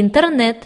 интернет.